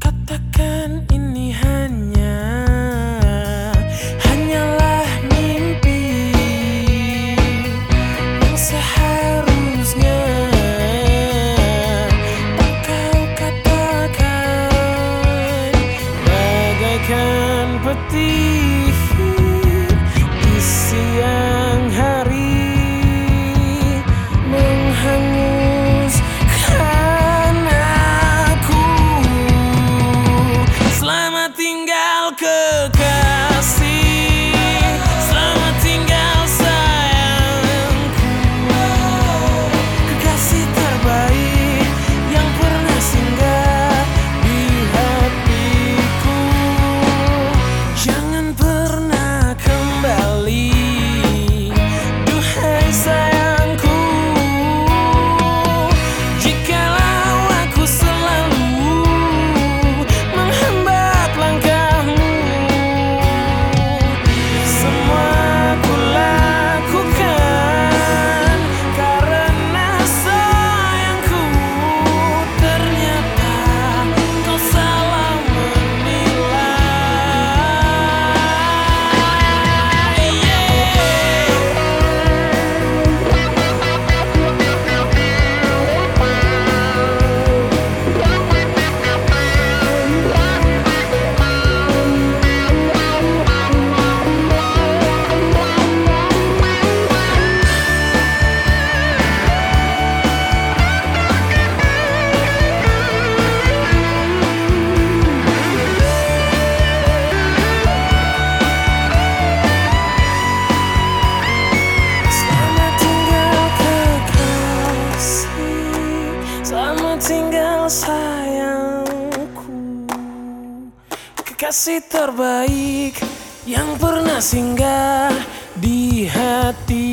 Katakan ini hanya hanyalah mimpi yang seharusnya. kasih terbaik yang pernah singgah di hati.